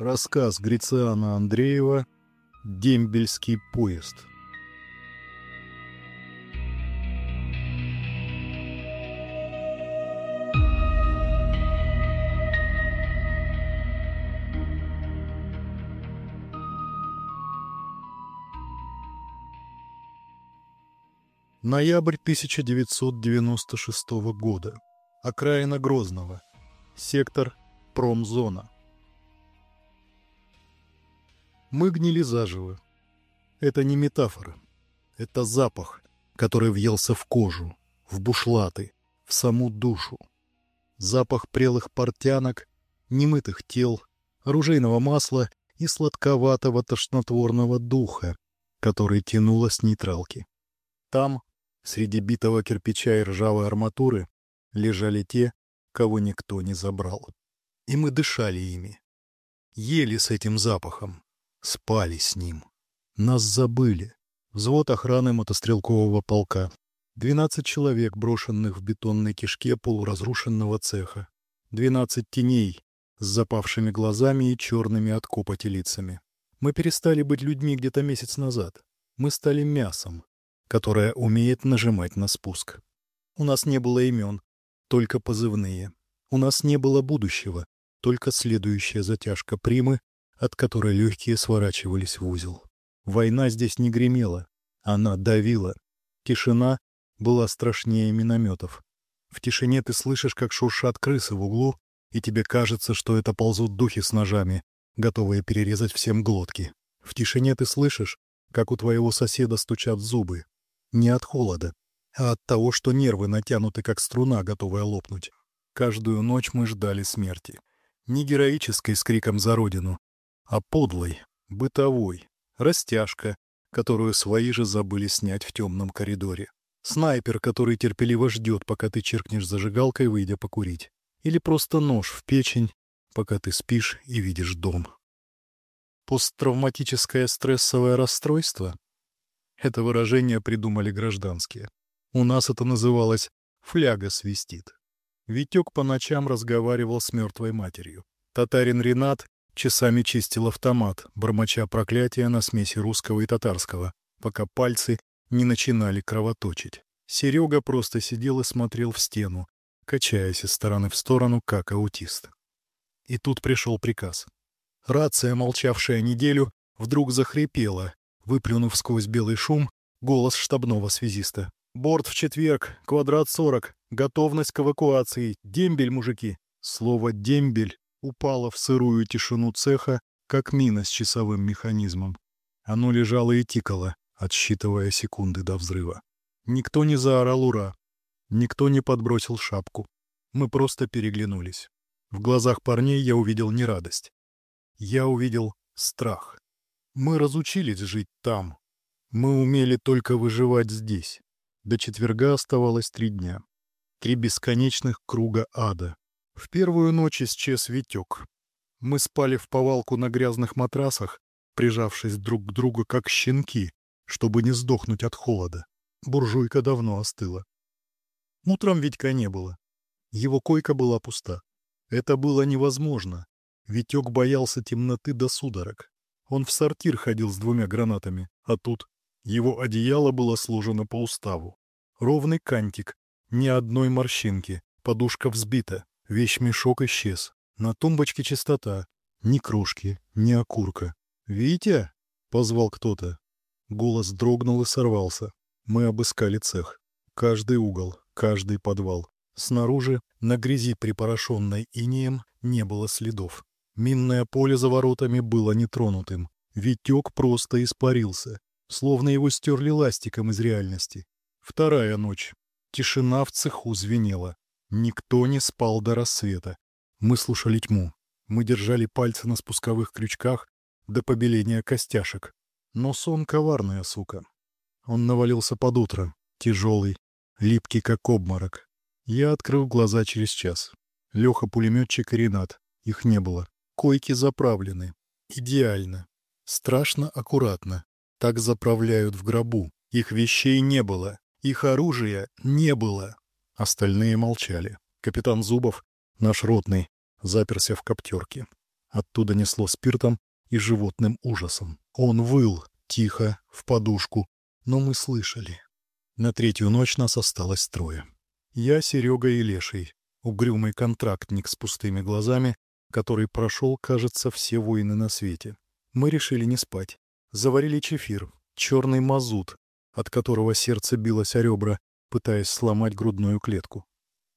Рассказ Грициана Андреева «Дембельский поезд». Ноябрь 1996 года. Окраина Грозного. Сектор Промзона. Мы гнили заживо. Это не метафора. Это запах, который въелся в кожу, в бушлаты, в саму душу. Запах прелых портянок, немытых тел, оружейного масла и сладковатого тошнотворного духа, который тянуло с нейтралки. Там, Среди битого кирпича и ржавой арматуры лежали те, кого никто не забрал. И мы дышали ими. Ели с этим запахом. Спали с ним. Нас забыли. Взвод охраны мотострелкового полка. Двенадцать человек, брошенных в бетонной кишке полуразрушенного цеха. Двенадцать теней с запавшими глазами и черными от копоти лицами. Мы перестали быть людьми где-то месяц назад. Мы стали мясом, которая умеет нажимать на спуск. У нас не было имен, только позывные. У нас не было будущего, только следующая затяжка примы, от которой легкие сворачивались в узел. Война здесь не гремела, она давила. Тишина была страшнее минометов. В тишине ты слышишь, как шуршат крысы в углу, и тебе кажется, что это ползут духи с ножами, готовые перерезать всем глотки. В тишине ты слышишь, как у твоего соседа стучат зубы, не от холода, а от того, что нервы натянуты, как струна, готовая лопнуть. Каждую ночь мы ждали смерти. Не героической с криком за родину, а подлой, бытовой, растяжка, которую свои же забыли снять в темном коридоре. Снайпер, который терпеливо ждет, пока ты чиркнешь зажигалкой, выйдя покурить. Или просто нож в печень, пока ты спишь и видишь дом. Посттравматическое стрессовое расстройство это выражение придумали гражданские. У нас это называлось «фляга свистит». Витек по ночам разговаривал с мертвой матерью. Татарин Ренат часами чистил автомат, бормоча проклятия на смеси русского и татарского, пока пальцы не начинали кровоточить. Серега просто сидел и смотрел в стену, качаясь из стороны в сторону, как аутист. И тут пришел приказ. Рация, молчавшая неделю, вдруг захрипела, выплюнув сквозь белый шум голос штабного связиста. «Борт в четверг, квадрат 40, готовность к эвакуации, дембель, мужики!» Слово «дембель» упало в сырую тишину цеха, как мина с часовым механизмом. Оно лежало и тикало, отсчитывая секунды до взрыва. Никто не заорал «Ура!», никто не подбросил шапку. Мы просто переглянулись. В глазах парней я увидел не радость. Я увидел страх. Мы разучились жить там. Мы умели только выживать здесь. До четверга оставалось три дня. Три бесконечных круга ада. В первую ночь исчез Витек. Мы спали в повалку на грязных матрасах, прижавшись друг к другу как щенки, чтобы не сдохнуть от холода. Буржуйка давно остыла. Утром Витька не было. Его койка была пуста. Это было невозможно. Витек боялся темноты до судорог. Он в сортир ходил с двумя гранатами, а тут его одеяло было сложено по уставу. Ровный кантик, ни одной морщинки, подушка взбита, вещмешок исчез. На тумбочке чистота, ни крошки, ни окурка. «Витя?» — позвал кто-то. Голос дрогнул и сорвался. Мы обыскали цех. Каждый угол, каждый подвал. Снаружи, на грязи припорошенной инеем, не было следов. Минное поле за воротами было нетронутым. Витек просто испарился, словно его стерли ластиком из реальности. Вторая ночь. Тишина в цеху звенела. Никто не спал до рассвета. Мы слушали тьму. Мы держали пальцы на спусковых крючках до побеления костяшек. Но сон коварная сука. Он навалился под утро, тяжелый, липкий как обморок. Я открыл глаза через час. Леха-пулеметчик и Ренат. Их не было. Койки заправлены. Идеально. Страшно аккуратно. Так заправляют в гробу. Их вещей не было. Их оружия не было. Остальные молчали. Капитан Зубов, наш ротный, заперся в коптерке. Оттуда несло спиртом и животным ужасом. Он выл, тихо, в подушку, но мы слышали. На третью ночь нас осталось трое. Я, Серега и Леший, угрюмый контрактник с пустыми глазами, который прошел, кажется, все войны на свете. Мы решили не спать. Заварили чефир, черный мазут, от которого сердце билось о ребра, пытаясь сломать грудную клетку.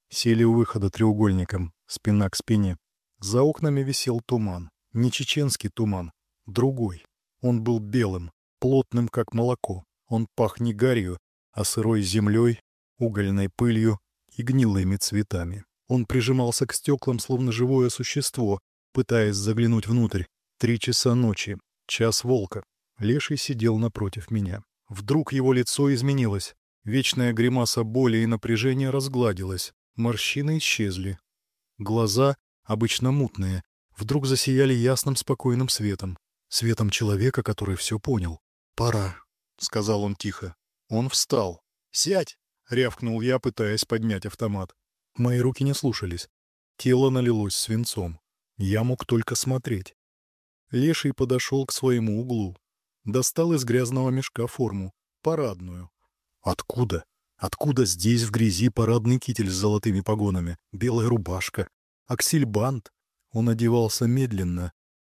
Сели у выхода треугольником, спина к спине. За окнами висел туман. Не чеченский туман, другой. Он был белым, плотным, как молоко. Он пах не гарью, а сырой землей, угольной пылью и гнилыми цветами. Он прижимался к стеклам, словно живое существо, пытаясь заглянуть внутрь. Три часа ночи, час волка. Леший сидел напротив меня. Вдруг его лицо изменилось. Вечная гримаса боли и напряжения разгладилась. Морщины исчезли. Глаза, обычно мутные, вдруг засияли ясным спокойным светом. Светом человека, который все понял. «Пора», — сказал он тихо. Он встал. «Сядь!» — рявкнул я, пытаясь поднять автомат. Мои руки не слушались. Тело налилось свинцом. Я мог только смотреть. Леший подошел к своему углу. Достал из грязного мешка форму. Парадную. Откуда? Откуда здесь в грязи парадный китель с золотыми погонами, белая рубашка, аксельбант? Он одевался медленно,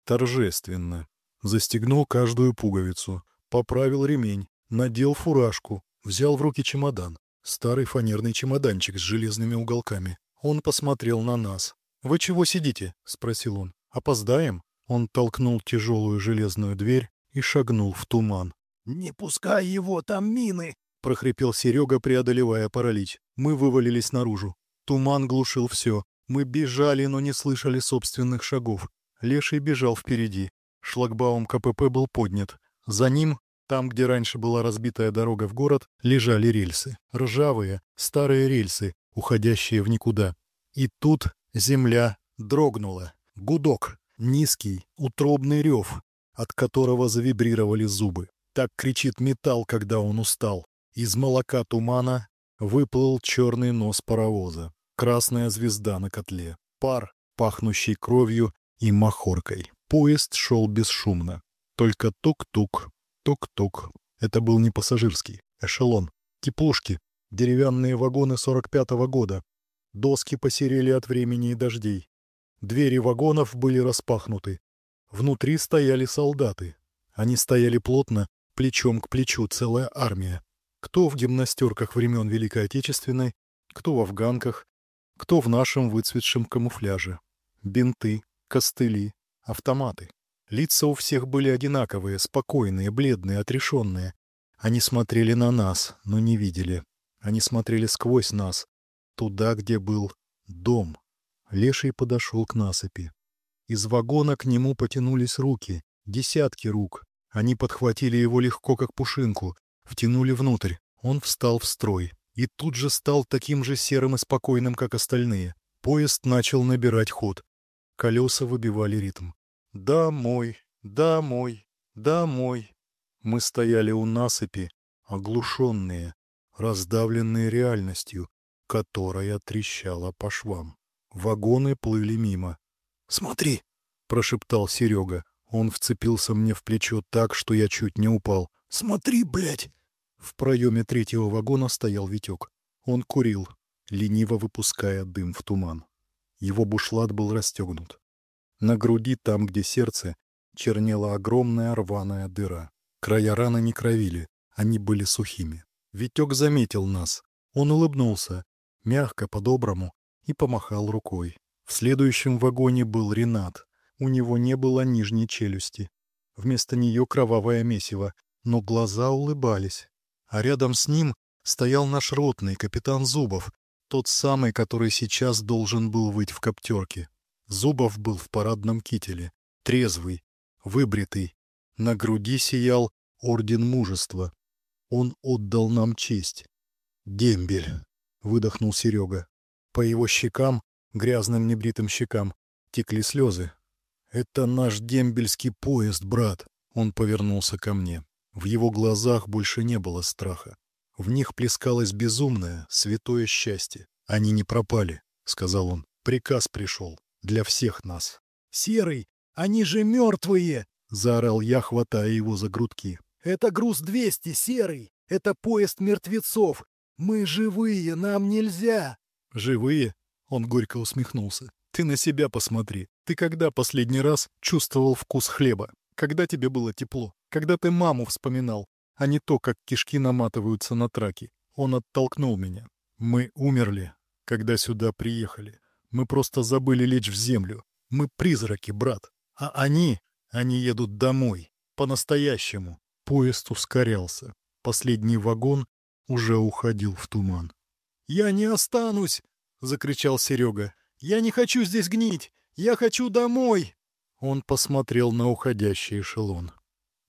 торжественно. Застегнул каждую пуговицу, поправил ремень, надел фуражку, взял в руки чемодан. Старый фанерный чемоданчик с железными уголками. Он посмотрел на нас. «Вы чего сидите?» — спросил он. «Опоздаем?» Он толкнул тяжелую железную дверь и шагнул в туман. «Не пускай его, там мины!» — прохрипел Серега, преодолевая паралич. Мы вывалились наружу. Туман глушил все. Мы бежали, но не слышали собственных шагов. Леший бежал впереди. Шлагбаум КПП был поднят. За ним, там, где раньше была разбитая дорога в город, лежали рельсы. Ржавые, старые рельсы, уходящие в никуда. И тут земля дрогнула. Гудок. Низкий, утробный рев, от которого завибрировали зубы. Так кричит металл, когда он устал. Из молока тумана выплыл черный нос паровоза. Красная звезда на котле. Пар, пахнущий кровью и махоркой. Поезд шел бесшумно. Только тук-тук, тук-тук. Это был не пассажирский. Эшелон. Теплушки. Деревянные вагоны 45-го года. Доски посерели от времени и дождей. Двери вагонов были распахнуты. Внутри стояли солдаты. Они стояли плотно, плечом к плечу, целая армия. Кто в гимнастерках времен Великой Отечественной, кто в афганках, кто в нашем выцветшем камуфляже. Бинты, костыли, автоматы. Лица у всех были одинаковые, спокойные, бледные, отрешенные. Они смотрели на нас, но не видели. Они смотрели сквозь нас, туда, где был дом. Леший подошел к насыпи. Из вагона к нему потянулись руки, десятки рук. Они подхватили его легко, как пушинку, втянули внутрь. Он встал в строй и тут же стал таким же серым и спокойным, как остальные. Поезд начал набирать ход. Колеса выбивали ритм. «Домой, домой, домой». Мы стояли у насыпи, оглушенные, раздавленные реальностью, которая трещала по швам. Вагоны плыли мимо. «Смотри!» — прошептал Серега. Он вцепился мне в плечо так, что я чуть не упал. «Смотри, блядь!» В проеме третьего вагона стоял Витек. Он курил, лениво выпуская дым в туман. Его бушлат был расстегнут. На груди, там, где сердце, чернела огромная рваная дыра. Края раны не кровили, они были сухими. Витек заметил нас. Он улыбнулся, мягко, по-доброму, и помахал рукой. В следующем вагоне был Ренат. У него не было нижней челюсти. Вместо нее кровавое месиво, но глаза улыбались. А рядом с ним стоял наш ротный, капитан Зубов, тот самый, который сейчас должен был быть в коптерке. Зубов был в парадном кителе, трезвый, выбритый. На груди сиял орден мужества. Он отдал нам честь. «Дембель», — выдохнул Серега. По его щекам, грязным небритым щекам, текли слезы. «Это наш дембельский поезд, брат!» Он повернулся ко мне. В его глазах больше не было страха. В них плескалось безумное, святое счастье. «Они не пропали», — сказал он. «Приказ пришел. Для всех нас». «Серый!» Они же мертвые!» — заорал я, хватая его за грудки. «Это груз 200, серый! Это поезд мертвецов! Мы живые, нам нельзя!» «Живые?» — он горько усмехнулся. «Ты на себя посмотри. Ты когда последний раз чувствовал вкус хлеба? Когда тебе было тепло? Когда ты маму вспоминал, а не то, как кишки наматываются на траки? Он оттолкнул меня. Мы умерли, когда сюда приехали. Мы просто забыли лечь в землю. Мы призраки, брат. А они, они едут домой. По-настоящему. Поезд ускорялся. Последний вагон уже уходил в туман. «Я не останусь!» — закричал Серега. «Я не хочу здесь гнить! Я хочу домой!» Он посмотрел на уходящий эшелон.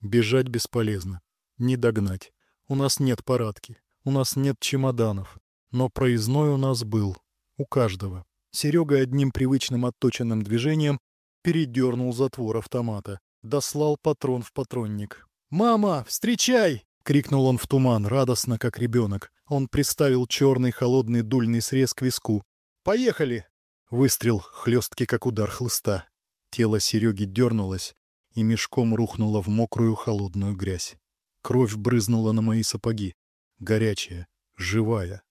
Бежать бесполезно. Не догнать. У нас нет парадки. У нас нет чемоданов. Но проездной у нас был. У каждого. Серега одним привычным отточенным движением передернул затвор автомата. Дослал патрон в патронник. «Мама, встречай!» — крикнул он в туман, радостно, как ребенок. Он приставил черный холодный дульный срез к виску. «Поехали!» Выстрел, хлесткий, как удар хлыста. Тело Сереги дернулось и мешком рухнуло в мокрую холодную грязь. Кровь брызнула на мои сапоги. Горячая, живая.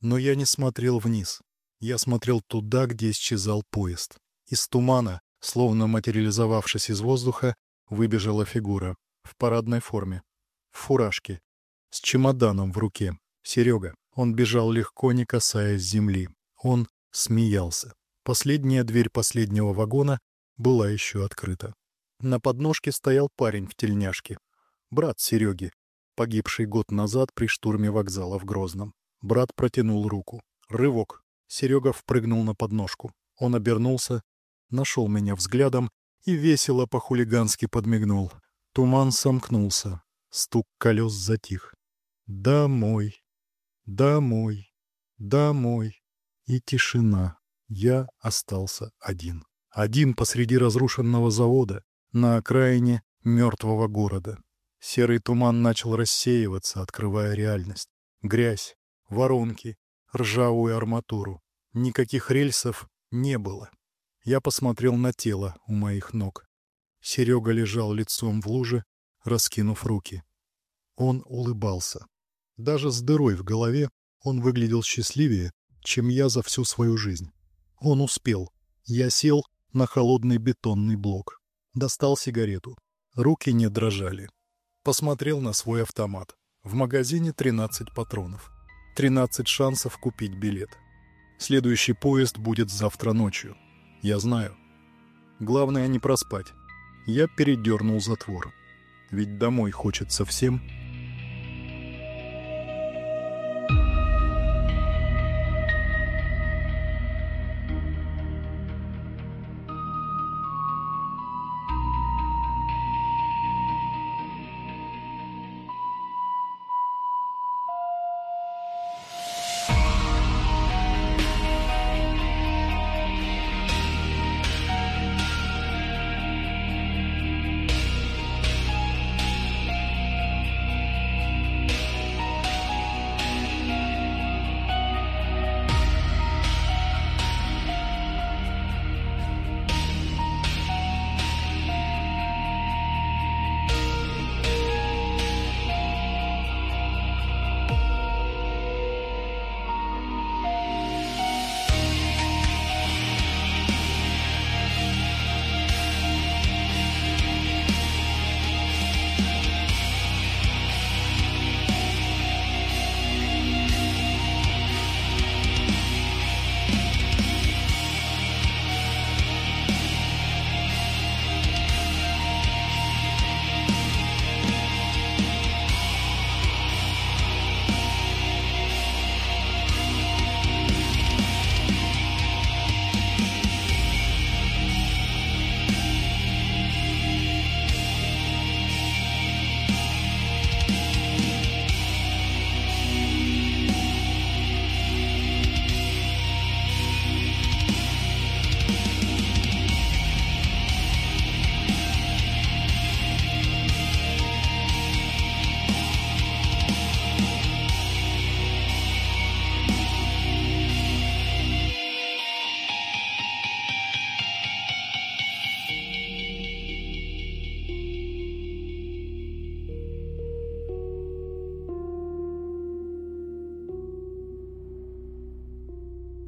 Но я не смотрел вниз. Я смотрел туда, где исчезал поезд. Из тумана, словно материализовавшись из воздуха, выбежала фигура. В парадной форме. В фуражке. С чемоданом в руке. Серега. Он бежал легко, не касаясь земли. Он смеялся. Последняя дверь последнего вагона была еще открыта. На подножке стоял парень в тельняшке. Брат Сереги, погибший год назад при штурме вокзала в Грозном. Брат протянул руку. Рывок. Серега впрыгнул на подножку. Он обернулся, нашел меня взглядом и весело по-хулигански подмигнул. Туман сомкнулся. Стук колес затих. Домой. Домой. Домой. И тишина. Я остался один. Один посреди разрушенного завода, на окраине мертвого города. Серый туман начал рассеиваться, открывая реальность. Грязь, воронки, ржавую арматуру. Никаких рельсов не было. Я посмотрел на тело у моих ног. Серега лежал лицом в луже, раскинув руки. Он улыбался. Даже с дырой в голове он выглядел счастливее, чем я за всю свою жизнь. Он успел. Я сел на холодный бетонный блок. Достал сигарету. Руки не дрожали. Посмотрел на свой автомат. В магазине 13 патронов. 13 шансов купить билет. Следующий поезд будет завтра ночью. Я знаю. Главное не проспать. Я передернул затвор. Ведь домой хочется всем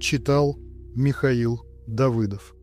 Читал Михаил Давыдов.